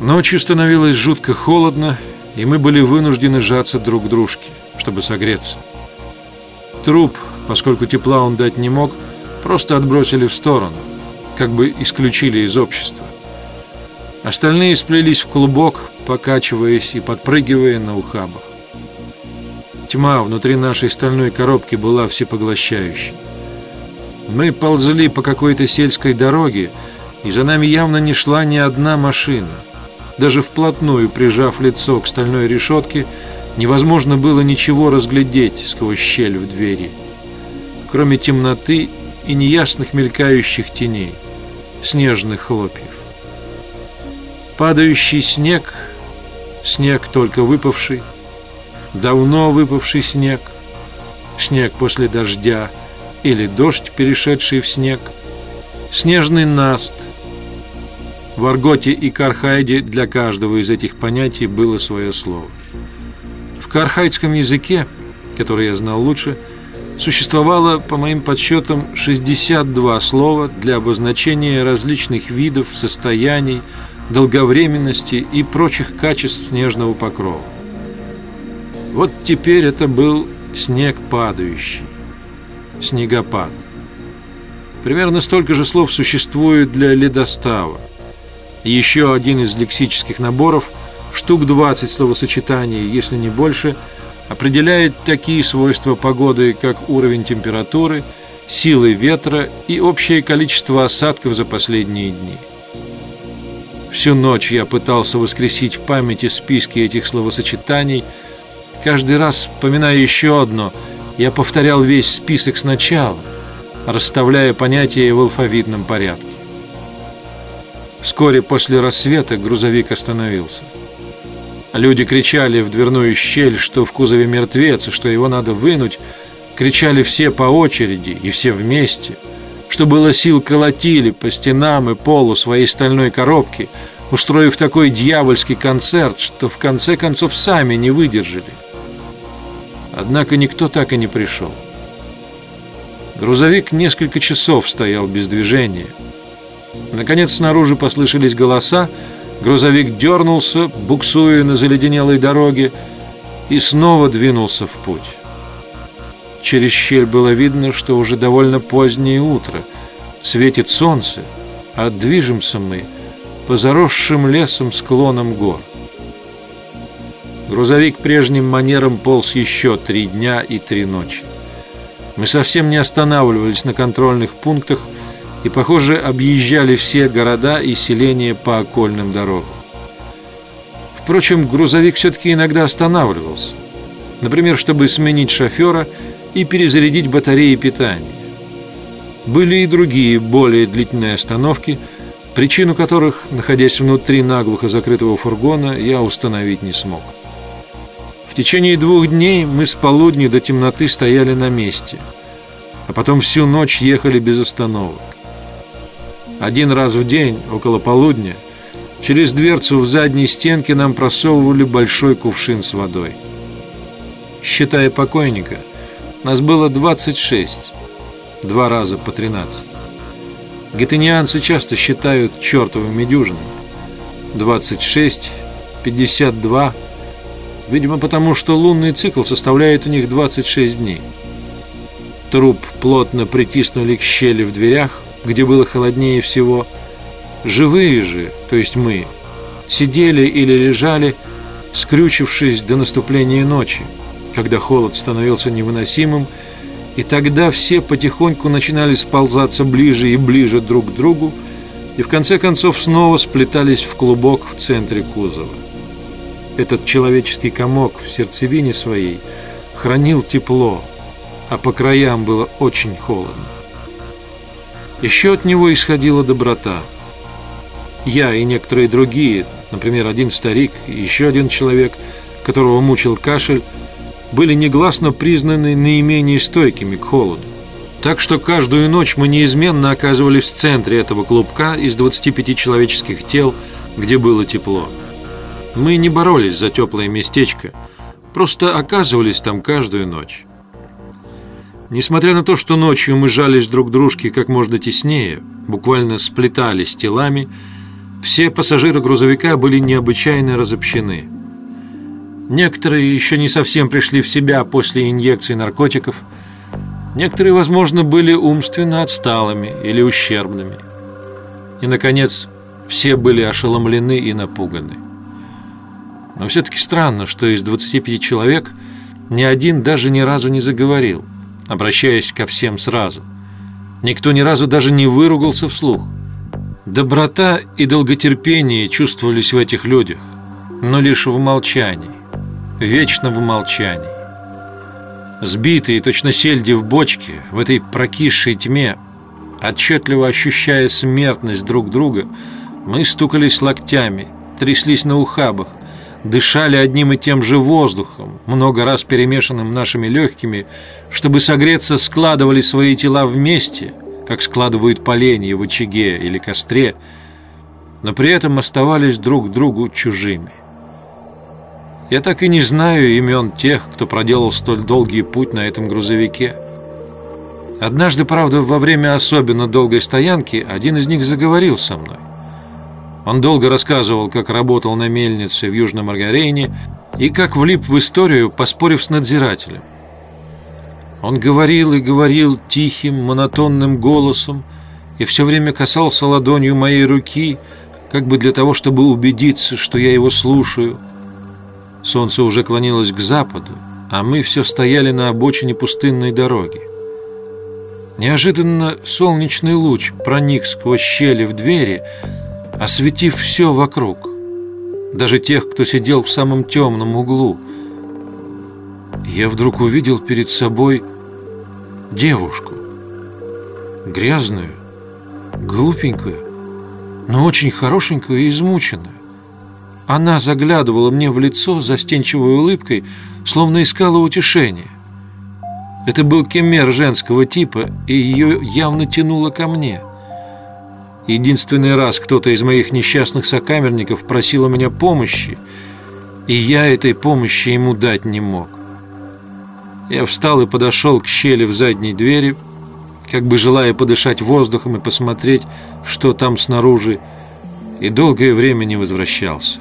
Ночью становилось жутко холодно, и мы были вынуждены сжаться друг к дружке, чтобы согреться. Труп, поскольку тепла он дать не мог, просто отбросили в сторону, как бы исключили из общества. Остальные сплелись в клубок, покачиваясь и подпрыгивая на ухабах. Тьма внутри нашей стальной коробки была всепоглощающей. Мы ползли по какой-то сельской дороге, и за нами явно не шла ни одна машина – даже вплотную прижав лицо к стальной решетке, невозможно было ничего разглядеть сквозь щель в двери, кроме темноты и неясных мелькающих теней, снежных хлопьев. Падающий снег, снег только выпавший, давно выпавший снег, снег после дождя или дождь, перешедший в снег, снежный наст – в арготе и кархайде для каждого из этих понятий было свое слово. В кархайдском языке, который я знал лучше, существовало, по моим подсчетам, 62 слова для обозначения различных видов, состояний, долговременности и прочих качеств снежного покрова. Вот теперь это был снег падающий, снегопад. Примерно столько же слов существует для ледостава. Еще один из лексических наборов, штук 20 словосочетаний, если не больше, определяет такие свойства погоды, как уровень температуры, силы ветра и общее количество осадков за последние дни. Всю ночь я пытался воскресить в памяти списки этих словосочетаний. Каждый раз, вспоминая еще одно, я повторял весь список сначала, расставляя понятия в алфавитном порядке. Вскоре после рассвета грузовик остановился. Люди кричали в дверную щель, что в кузове мертвец, и что его надо вынуть. Кричали все по очереди и все вместе. Что было сил, колотили по стенам и полу своей стальной коробки, устроив такой дьявольский концерт, что в конце концов сами не выдержали. Однако никто так и не пришел. Грузовик несколько часов стоял без движения – Наконец снаружи послышались голоса, грузовик дернулся, буксуя на заледенелой дороге, и снова двинулся в путь. Через щель было видно, что уже довольно позднее утро, светит солнце, а движемся мы по заросшим лесом склонам гор. Грузовик прежним манером полз еще три дня и три ночи. Мы совсем не останавливались на контрольных пунктах, и, похоже, объезжали все города и селения по окольным дорогам. Впрочем, грузовик все-таки иногда останавливался, например, чтобы сменить шофера и перезарядить батареи питания. Были и другие, более длительные остановки, причину которых, находясь внутри наглухо закрытого фургона, я установить не смог. В течение двух дней мы с полудня до темноты стояли на месте, а потом всю ночь ехали без остановок. Один раз в день, около полудня, через дверцу в задней стенке нам просовывали большой кувшин с водой. Считая покойника, нас было 26, два раза по 13. Гетенианцы часто считают чертовыми дюжинами. 26, 52, видимо, потому что лунный цикл составляет у них 26 дней. Труп плотно притиснули к щели в дверях, где было холоднее всего. Живые же, то есть мы, сидели или лежали, скрючившись до наступления ночи, когда холод становился невыносимым, и тогда все потихоньку начинали сползаться ближе и ближе друг к другу, и в конце концов снова сплетались в клубок в центре кузова. Этот человеческий комок в сердцевине своей хранил тепло, а по краям было очень холодно. Еще от него исходила доброта. Я и некоторые другие, например, один старик и еще один человек, которого мучил кашель, были негласно признаны наименее стойкими к холоду. Так что каждую ночь мы неизменно оказывались в центре этого клубка из 25 человеческих тел, где было тепло. Мы не боролись за теплое местечко, просто оказывались там каждую ночь. Несмотря на то, что ночью мы жались друг дружке как можно теснее, буквально сплетались телами, Все пассажиры грузовика были необычайно разобщены. Некоторые еще не совсем пришли в себя после инъекций наркотиков. Некоторые, возможно, были умственно отсталыми или ущербными. И, наконец, все были ошеломлены и напуганы. Но все-таки странно, что из 25 человек ни один даже ни разу не заговорил, обращаясь ко всем сразу. Никто ни разу даже не выругался вслух. Доброта и долготерпение чувствовались в этих людях, но лишь в молчании, вечно в молчании. Сбитые, точно сельди в бочке, в этой прокисшей тьме, отчетливо ощущая смертность друг друга, мы стукались локтями, тряслись на ухабах, дышали одним и тем же воздухом, много раз перемешанным нашими легкими, чтобы согреться, складывали свои тела вместе, как складывают поленья в очаге или костре, но при этом оставались друг другу чужими. Я так и не знаю имен тех, кто проделал столь долгий путь на этом грузовике. Однажды, правда, во время особенно долгой стоянки один из них заговорил со мной. Он долго рассказывал, как работал на мельнице в Южном Маргарейне и как влип в историю, поспорив с надзирателем. Он говорил и говорил тихим, монотонным голосом и все время касался ладонью моей руки, как бы для того, чтобы убедиться, что я его слушаю. Солнце уже клонилось к западу, а мы все стояли на обочине пустынной дороги. Неожиданно солнечный луч проник сквозь щели в двери, осветив все вокруг, даже тех, кто сидел в самом темном углу. Я вдруг увидел перед собой девушку, грязную, глупенькую, но очень хорошенькую и измученную. Она заглядывала мне в лицо застенчивой улыбкой, словно искала утешения. Это был кемер женского типа, и ее явно тянуло ко мне. Единственный раз кто-то из моих несчастных сокамерников просил у меня помощи, и я этой помощи ему дать не мог. Я встал и подошел к щели в задней двери, как бы желая подышать воздухом и посмотреть, что там снаружи, и долгое время не возвращался.